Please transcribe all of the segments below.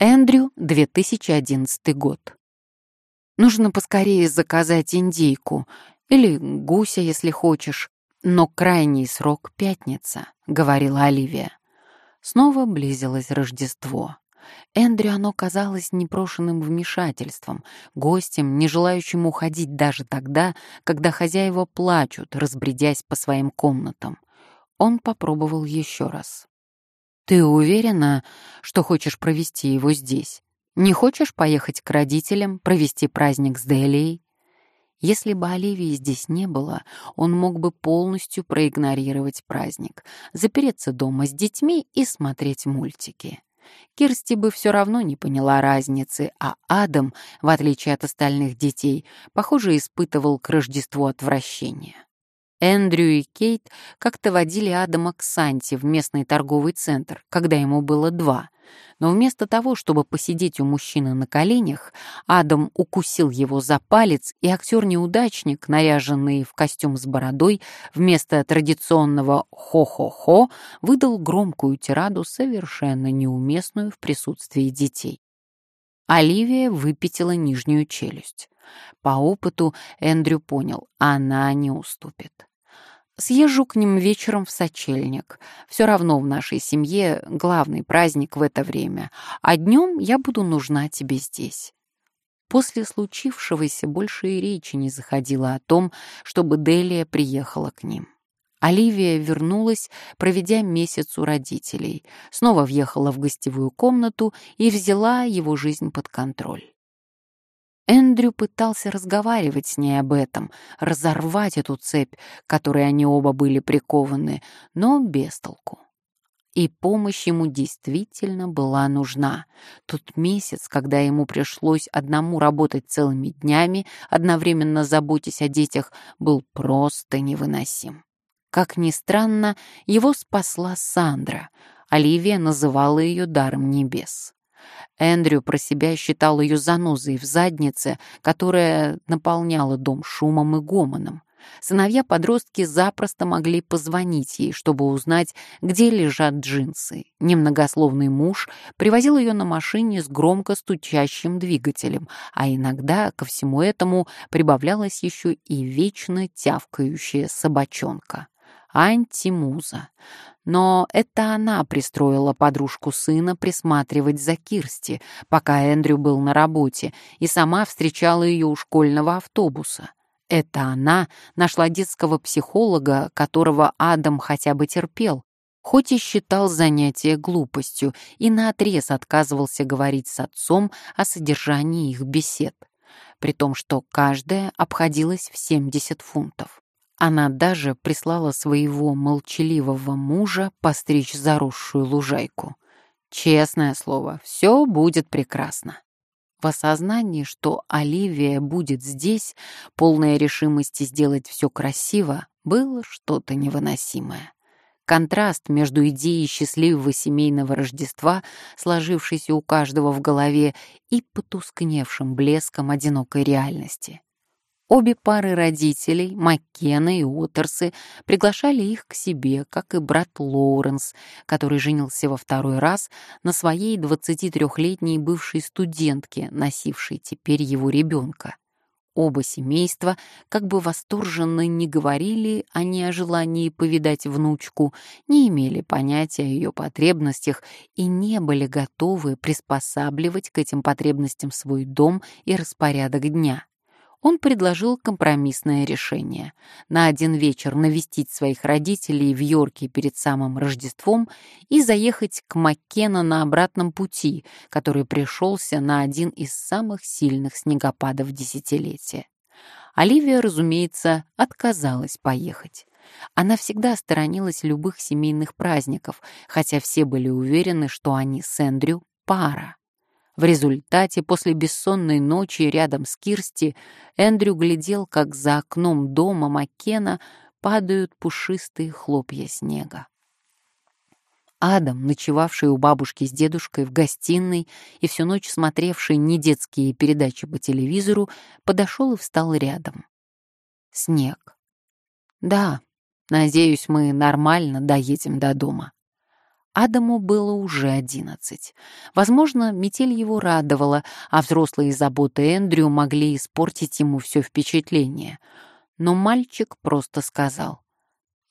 Эндрю, 2011 год. Нужно поскорее заказать индейку или гуся, если хочешь, но крайний срок — пятница, — говорила Оливия. Снова близилось Рождество. Эндрю оно казалось непрошенным вмешательством, гостем, не желающим уходить даже тогда, когда хозяева плачут, разбредясь по своим комнатам. Он попробовал еще раз. «Ты уверена, что хочешь провести его здесь? Не хочешь поехать к родителям, провести праздник с Делией?» Если бы Оливии здесь не было, он мог бы полностью проигнорировать праздник, запереться дома с детьми и смотреть мультики. Кирсти бы все равно не поняла разницы, а Адам, в отличие от остальных детей, похоже, испытывал к Рождеству отвращение. Эндрю и Кейт как-то водили Адама к Санте в местный торговый центр, когда ему было два. Но вместо того, чтобы посидеть у мужчины на коленях, Адам укусил его за палец, и актер-неудачник, наряженный в костюм с бородой, вместо традиционного «хо-хо-хо» выдал громкую тираду, совершенно неуместную в присутствии детей. Оливия выпятила нижнюю челюсть. По опыту Эндрю понял, она не уступит. Съезжу к ним вечером в сочельник. Все равно в нашей семье главный праздник в это время, а днем я буду нужна тебе здесь. После случившегося больше и речи не заходило о том, чтобы Делия приехала к ним. Оливия вернулась, проведя месяц у родителей, снова въехала в гостевую комнату и взяла его жизнь под контроль. Эндрю пытался разговаривать с ней об этом, разорвать эту цепь, которой они оба были прикованы, но без толку. И помощь ему действительно была нужна. Тот месяц, когда ему пришлось одному работать целыми днями, одновременно заботясь о детях, был просто невыносим. Как ни странно, его спасла Сандра. Оливия называла ее даром небес. Эндрю про себя считал ее занозой в заднице, которая наполняла дом шумом и гомоном. Сыновья-подростки запросто могли позвонить ей, чтобы узнать, где лежат джинсы. Немногословный муж привозил ее на машине с громко стучащим двигателем, а иногда ко всему этому прибавлялась еще и вечно тявкающая собачонка антимуза. Но это она пристроила подружку сына присматривать за Кирсти, пока Эндрю был на работе, и сама встречала ее у школьного автобуса. Это она нашла детского психолога, которого Адам хотя бы терпел, хоть и считал занятие глупостью и наотрез отказывался говорить с отцом о содержании их бесед, при том, что каждая обходилась в 70 фунтов. Она даже прислала своего молчаливого мужа постричь заросшую лужайку. Честное слово, все будет прекрасно. В осознании, что Оливия будет здесь, полная решимости сделать все красиво, было что-то невыносимое. Контраст между идеей счастливого семейного Рождества, сложившейся у каждого в голове, и потускневшим блеском одинокой реальности. Обе пары родителей, Маккена и Уотерсы, приглашали их к себе, как и брат Лоуренс, который женился во второй раз на своей 23-летней бывшей студентке, носившей теперь его ребенка. Оба семейства, как бы восторженно не говорили они о желании повидать внучку, не имели понятия о ее потребностях и не были готовы приспосабливать к этим потребностям свой дом и распорядок дня он предложил компромиссное решение. На один вечер навестить своих родителей в Йорке перед самым Рождеством и заехать к Маккена на обратном пути, который пришелся на один из самых сильных снегопадов десятилетия. Оливия, разумеется, отказалась поехать. Она всегда сторонилась любых семейных праздников, хотя все были уверены, что они с Эндрю — пара. В результате, после бессонной ночи рядом с Кирсти, Эндрю глядел, как за окном дома Маккена падают пушистые хлопья снега. Адам, ночевавший у бабушки с дедушкой в гостиной и всю ночь смотревший недетские передачи по телевизору, подошел и встал рядом. Снег. Да, надеюсь, мы нормально доедем до дома. Адаму было уже одиннадцать. Возможно, метель его радовала, а взрослые заботы Эндрю могли испортить ему все впечатление. Но мальчик просто сказал,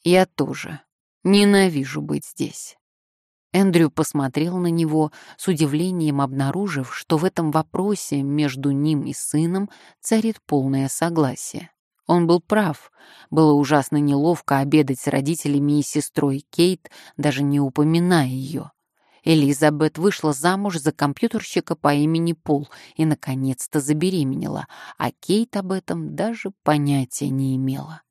«Я тоже ненавижу быть здесь». Эндрю посмотрел на него, с удивлением обнаружив, что в этом вопросе между ним и сыном царит полное согласие. Он был прав. Было ужасно неловко обедать с родителями и сестрой Кейт, даже не упоминая ее. Элизабет вышла замуж за компьютерщика по имени Пол и, наконец-то, забеременела, а Кейт об этом даже понятия не имела.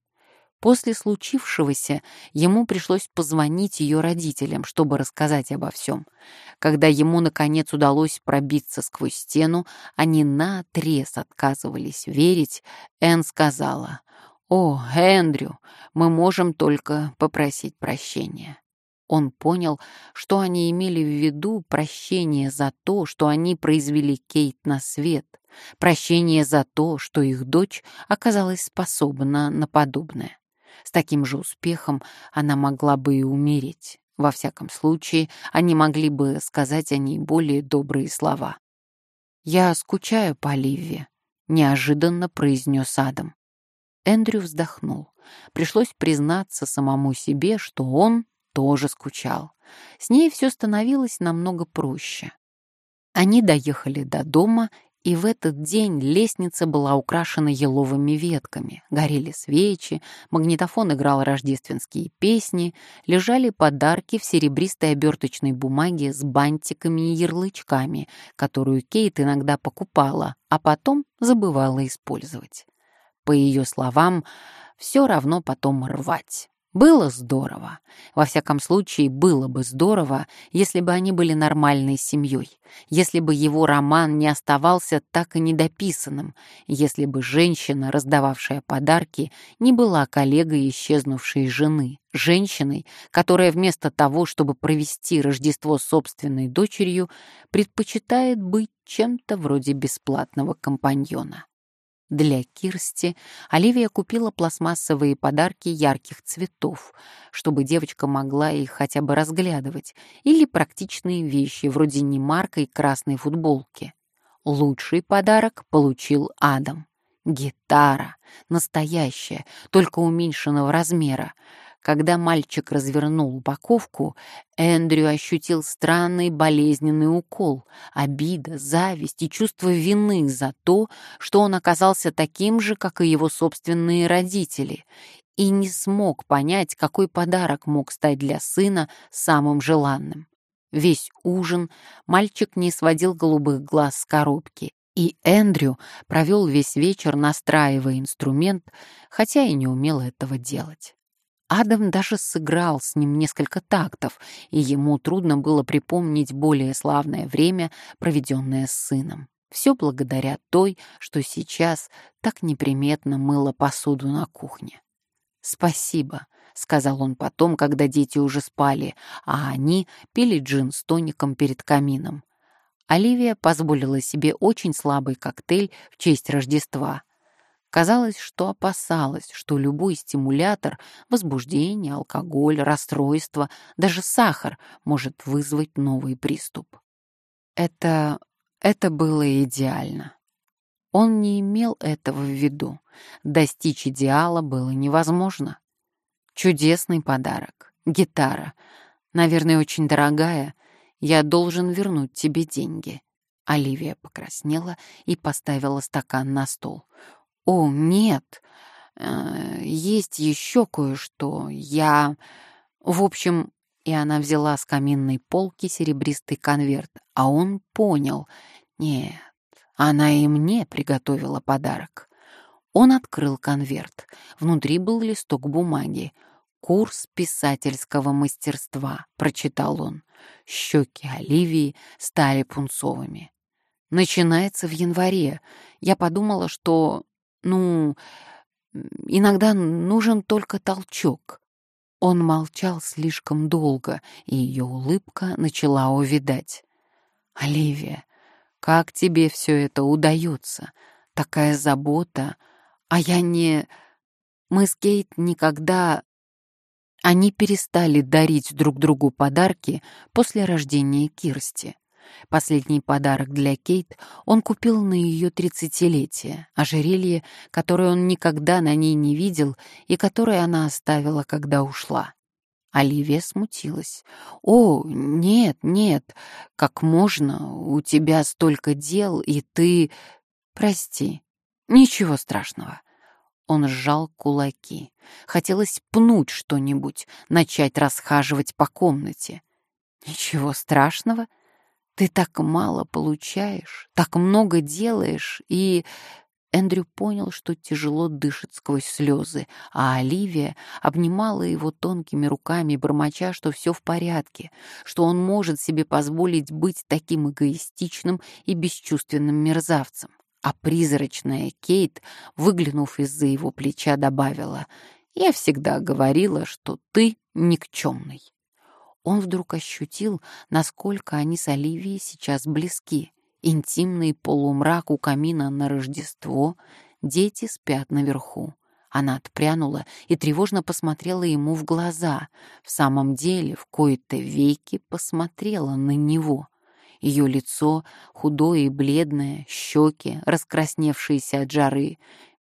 После случившегося ему пришлось позвонить ее родителям, чтобы рассказать обо всем. Когда ему, наконец, удалось пробиться сквозь стену, они наотрез отказывались верить, Энн сказала, «О, Эндрю, мы можем только попросить прощения». Он понял, что они имели в виду прощение за то, что они произвели Кейт на свет, прощение за то, что их дочь оказалась способна на подобное. С таким же успехом она могла бы и умереть. Во всяком случае, они могли бы сказать о ней более добрые слова. «Я скучаю по Ливе», — неожиданно произнес Адам. Эндрю вздохнул. Пришлось признаться самому себе, что он тоже скучал. С ней все становилось намного проще. Они доехали до дома и в этот день лестница была украшена еловыми ветками, горели свечи, магнитофон играл рождественские песни, лежали подарки в серебристой оберточной бумаге с бантиками и ярлычками, которую Кейт иногда покупала, а потом забывала использовать. По ее словам, все равно потом рвать. Было здорово. Во всяком случае, было бы здорово, если бы они были нормальной семьей, если бы его роман не оставался так и недописанным, если бы женщина, раздававшая подарки, не была коллегой исчезнувшей жены, женщиной, которая вместо того, чтобы провести Рождество собственной дочерью, предпочитает быть чем-то вроде бесплатного компаньона. Для Кирсти Оливия купила пластмассовые подарки ярких цветов, чтобы девочка могла их хотя бы разглядывать, или практичные вещи, вроде немарка и красной футболки. Лучший подарок получил Адам. Гитара, настоящая, только уменьшенного размера, когда мальчик развернул упаковку, Эндрю ощутил странный болезненный укол, обида, зависть и чувство вины за то, что он оказался таким же, как и его собственные родители, и не смог понять, какой подарок мог стать для сына самым желанным. Весь ужин мальчик не сводил голубых глаз с коробки, и Эндрю провел весь вечер, настраивая инструмент, хотя и не умел этого делать. Адам даже сыграл с ним несколько тактов, и ему трудно было припомнить более славное время, проведенное с сыном. Все благодаря той, что сейчас так неприметно мыла посуду на кухне. «Спасибо», — сказал он потом, когда дети уже спали, а они пили джин с тоником перед камином. Оливия позволила себе очень слабый коктейль в честь Рождества — Казалось, что опасалась, что любой стимулятор — возбуждение, алкоголь, расстройство, даже сахар — может вызвать новый приступ. Это... это было идеально. Он не имел этого в виду. Достичь идеала было невозможно. Чудесный подарок. Гитара. Наверное, очень дорогая. Я должен вернуть тебе деньги. Оливия покраснела и поставила стакан на стол. «О, нет, э, есть еще кое-что. Я... В общем...» И она взяла с каминной полки серебристый конверт, а он понял. Нет, она и мне приготовила подарок. Он открыл конверт. Внутри был листок бумаги. «Курс писательского мастерства», — прочитал он. Щеки Оливии стали пунцовыми. «Начинается в январе. Я подумала, что ну, иногда нужен только толчок. Он молчал слишком долго, и ее улыбка начала увидать. «Оливия, как тебе все это удается? Такая забота. А я не... Мы с Кейт никогда...» Они перестали дарить друг другу подарки после рождения Кирсти. Последний подарок для Кейт он купил на ее тридцатилетие, ожерелье, которое он никогда на ней не видел и которое она оставила, когда ушла. Оливия смутилась. «О, нет, нет, как можно? У тебя столько дел, и ты...» «Прости, ничего страшного». Он сжал кулаки. Хотелось пнуть что-нибудь, начать расхаживать по комнате. «Ничего страшного? Ты так мало получаешь, так много делаешь, и Эндрю понял, что тяжело дышит сквозь слезы, а Оливия обнимала его тонкими руками, бормоча, что все в порядке, что он может себе позволить быть таким эгоистичным и бесчувственным мерзавцем. А призрачная Кейт, выглянув из-за его плеча, добавила, «Я всегда говорила, что ты никчемный». Он вдруг ощутил, насколько они с Оливией сейчас близки. Интимный полумрак у камина на Рождество, дети спят наверху. Она отпрянула и тревожно посмотрела ему в глаза. В самом деле, в кои-то веки посмотрела на него. Ее лицо худое и бледное, щеки, раскрасневшиеся от жары,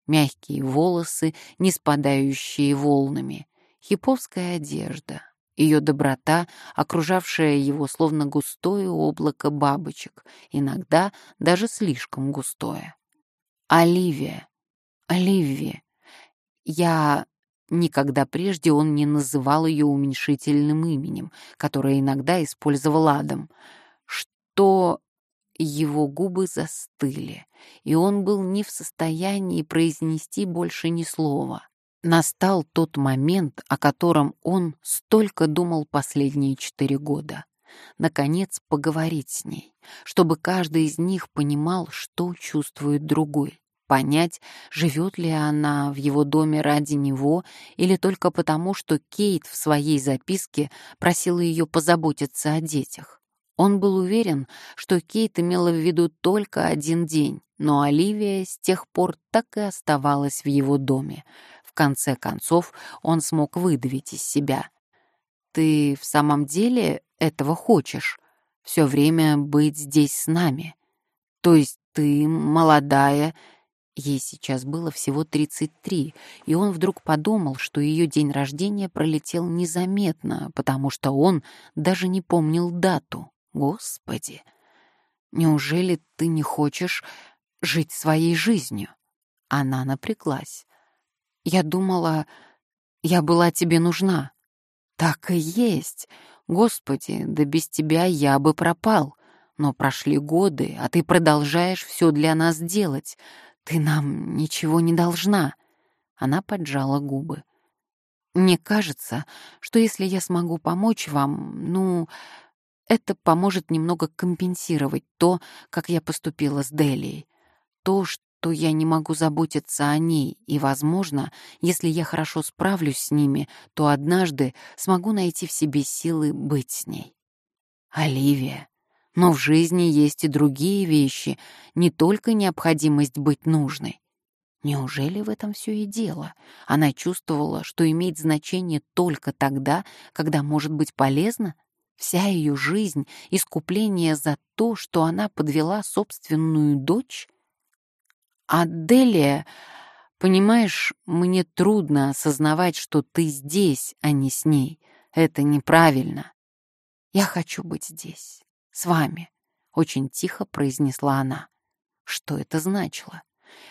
мягкие волосы, не спадающие волнами, хиповская одежда, ее доброта, окружавшая его словно густое облако бабочек, иногда даже слишком густое. Оливия, Оливия. Я... Никогда прежде он не называл ее уменьшительным именем, которое иногда использовал Адам. Что его губы застыли, и он был не в состоянии произнести больше ни слова. Настал тот момент, о котором он столько думал последние четыре года. Наконец, поговорить с ней, чтобы каждый из них понимал, что чувствует другой. Понять, живет ли она в его доме ради него или только потому, что Кейт в своей записке просила ее позаботиться о детях. Он был уверен, что Кейт имела в виду только один день, но Оливия с тех пор так и оставалась в его доме, конце концов он смог выдавить из себя. «Ты в самом деле этого хочешь? Все время быть здесь с нами? То есть ты молодая...» Ей сейчас было всего 33, и он вдруг подумал, что ее день рождения пролетел незаметно, потому что он даже не помнил дату. Господи! Неужели ты не хочешь жить своей жизнью? Она напряглась. Я думала, я была тебе нужна. Так и есть. Господи, да без тебя я бы пропал. Но прошли годы, а ты продолжаешь все для нас делать. Ты нам ничего не должна. Она поджала губы. Мне кажется, что если я смогу помочь вам, ну, это поможет немного компенсировать то, как я поступила с Делией. То, что что я не могу заботиться о ней, и, возможно, если я хорошо справлюсь с ними, то однажды смогу найти в себе силы быть с ней. Оливия, но в жизни есть и другие вещи, не только необходимость быть нужной. Неужели в этом все и дело? Она чувствовала, что имеет значение только тогда, когда может быть полезно? Вся ее жизнь — искупление за то, что она подвела собственную дочь? «Аделия, понимаешь, мне трудно осознавать, что ты здесь, а не с ней. Это неправильно. Я хочу быть здесь, с вами», — очень тихо произнесла она. Что это значило?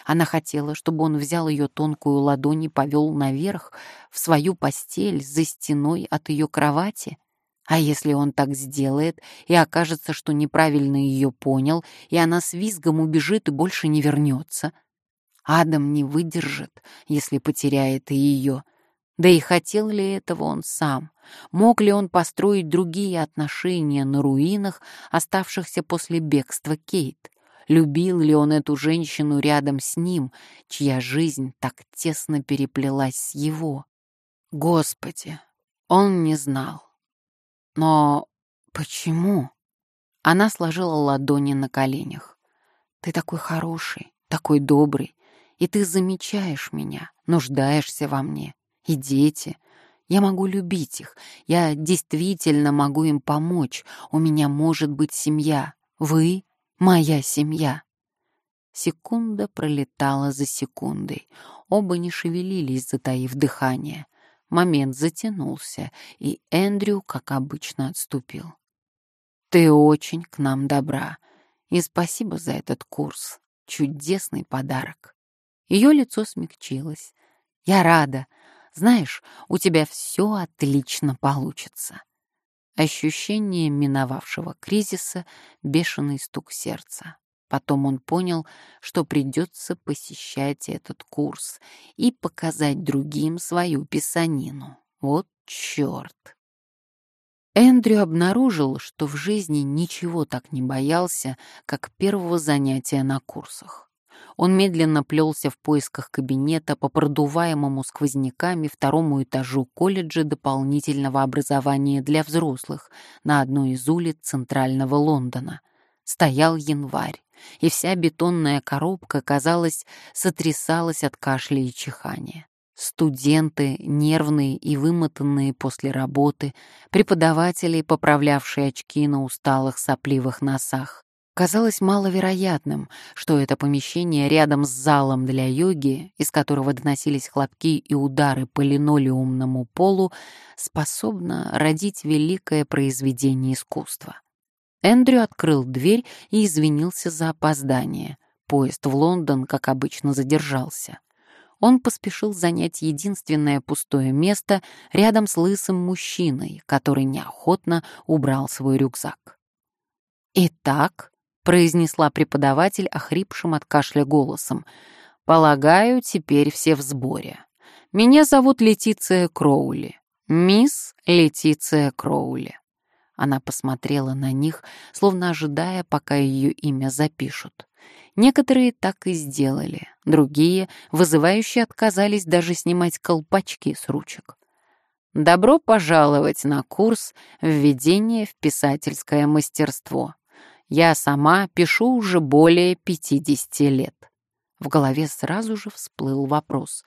Она хотела, чтобы он взял ее тонкую ладонь и повел наверх, в свою постель, за стеной от ее кровати. А если он так сделает, и окажется, что неправильно ее понял, и она с визгом убежит и больше не вернется? Адам не выдержит, если потеряет и ее. Да и хотел ли этого он сам? Мог ли он построить другие отношения на руинах, оставшихся после бегства Кейт? Любил ли он эту женщину рядом с ним, чья жизнь так тесно переплелась с его? Господи, он не знал. Но почему? Она сложила ладони на коленях. Ты такой хороший, такой добрый, и ты замечаешь меня, нуждаешься во мне. И дети. Я могу любить их, я действительно могу им помочь, у меня может быть семья. Вы — моя семья. Секунда пролетала за секундой. Оба не шевелились, затаив дыхание. Момент затянулся, и Эндрю, как обычно, отступил. «Ты очень к нам добра, и спасибо за этот курс. Чудесный подарок». Ее лицо смягчилось. «Я рада. Знаешь, у тебя все отлично получится». Ощущение миновавшего кризиса, бешеный стук сердца. Потом он понял, что придется посещать этот курс и показать другим свою писанину. Вот черт! Эндрю обнаружил, что в жизни ничего так не боялся, как первого занятия на курсах. Он медленно плелся в поисках кабинета по продуваемому сквозняками второму этажу колледжа дополнительного образования для взрослых на одной из улиц центрального Лондона. Стоял январь и вся бетонная коробка, казалось, сотрясалась от кашля и чихания. Студенты, нервные и вымотанные после работы, преподаватели, поправлявшие очки на усталых сопливых носах. Казалось маловероятным, что это помещение рядом с залом для йоги, из которого доносились хлопки и удары по линолеумному полу, способно родить великое произведение искусства. Эндрю открыл дверь и извинился за опоздание. Поезд в Лондон, как обычно, задержался. Он поспешил занять единственное пустое место рядом с лысым мужчиной, который неохотно убрал свой рюкзак. «Итак», — произнесла преподаватель охрипшим от кашля голосом, «полагаю, теперь все в сборе. Меня зовут Летиция Кроули. Мисс Летиция Кроули». Она посмотрела на них, словно ожидая, пока ее имя запишут. Некоторые так и сделали, другие, вызывающие, отказались даже снимать колпачки с ручек. Добро пожаловать на курс «Введение в писательское мастерство». Я сама пишу уже более 50 лет. В голове сразу же всплыл вопрос.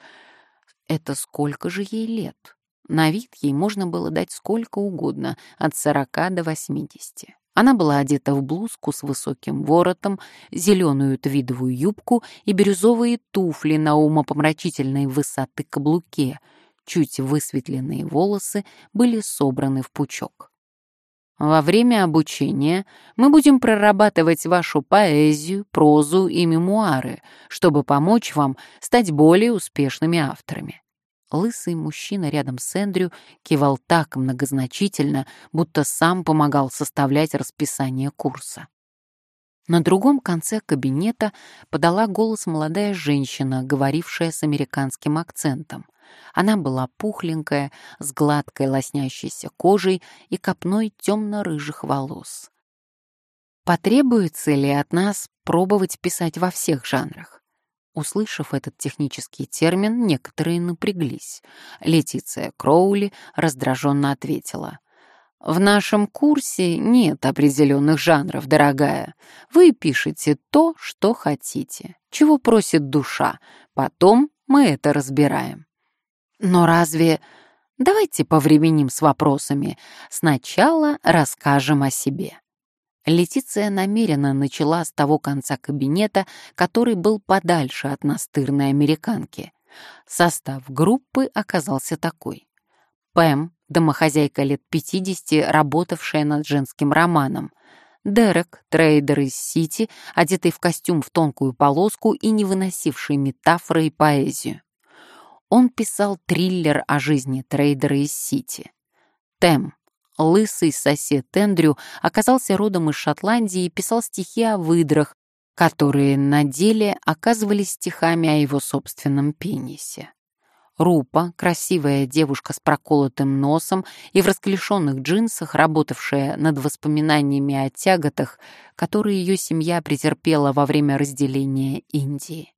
Это сколько же ей лет? На вид ей можно было дать сколько угодно, от 40 до 80. Она была одета в блузку с высоким воротом, зеленую твидовую юбку и бирюзовые туфли на умопомрачительной высоты каблуке. Чуть высветленные волосы были собраны в пучок. Во время обучения мы будем прорабатывать вашу поэзию, прозу и мемуары, чтобы помочь вам стать более успешными авторами. Лысый мужчина рядом с Эндрю кивал так многозначительно, будто сам помогал составлять расписание курса. На другом конце кабинета подала голос молодая женщина, говорившая с американским акцентом. Она была пухленькая, с гладкой лоснящейся кожей и копной темно-рыжих волос. Потребуется ли от нас пробовать писать во всех жанрах? Услышав этот технический термин, некоторые напряглись. Летиция Кроули раздраженно ответила. «В нашем курсе нет определенных жанров, дорогая. Вы пишете то, что хотите, чего просит душа. Потом мы это разбираем». «Но разве...» Давайте повременим с вопросами. Сначала расскажем о себе. Летиция намеренно начала с того конца кабинета, который был подальше от настырной американки. Состав группы оказался такой. Пэм, домохозяйка лет 50, работавшая над женским романом. Дерек, трейдер из Сити, одетый в костюм в тонкую полоску и не выносивший метафоры и поэзию. Он писал триллер о жизни трейдера из Сити. Тим, лысый сосед Эндрю оказался родом из Шотландии и писал стихи о выдрах, которые на деле оказывались стихами о его собственном пенисе. Рупа, красивая девушка с проколотым носом и в расклешенных джинсах, работавшая над воспоминаниями о тяготах, которые ее семья претерпела во время разделения Индии.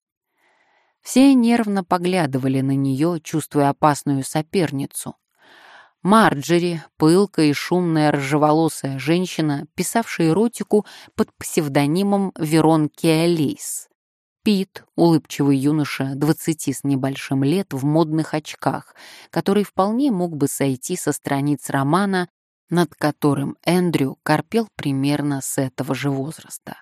Все нервно поглядывали на нее, чувствуя опасную соперницу, Марджери, пылкая и шумная рыжеволосая женщина, писавшая эротику под псевдонимом Верон Киалейс. Пит, улыбчивый юноша, двадцати с небольшим лет, в модных очках, который вполне мог бы сойти со страниц романа, над которым Эндрю корпел примерно с этого же возраста.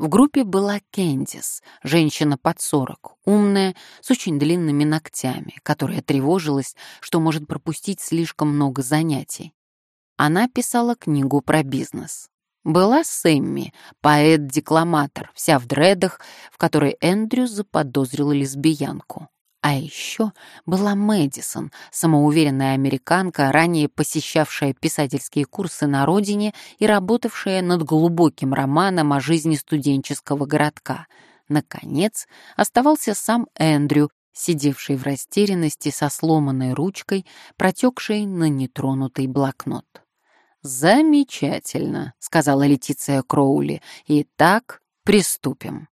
В группе была Кендис, женщина под сорок, умная, с очень длинными ногтями, которая тревожилась, что может пропустить слишком много занятий. Она писала книгу про бизнес. Была Сэмми, поэт-декламатор, вся в дредах, в которой Эндрю заподозрил лесбиянку. А еще была Мэдисон, самоуверенная американка, ранее посещавшая писательские курсы на родине и работавшая над глубоким романом о жизни студенческого городка. Наконец, оставался сам Эндрю, сидевший в растерянности со сломанной ручкой, протекшей на нетронутый блокнот. «Замечательно», — сказала Летиция Кроули. «Итак, приступим».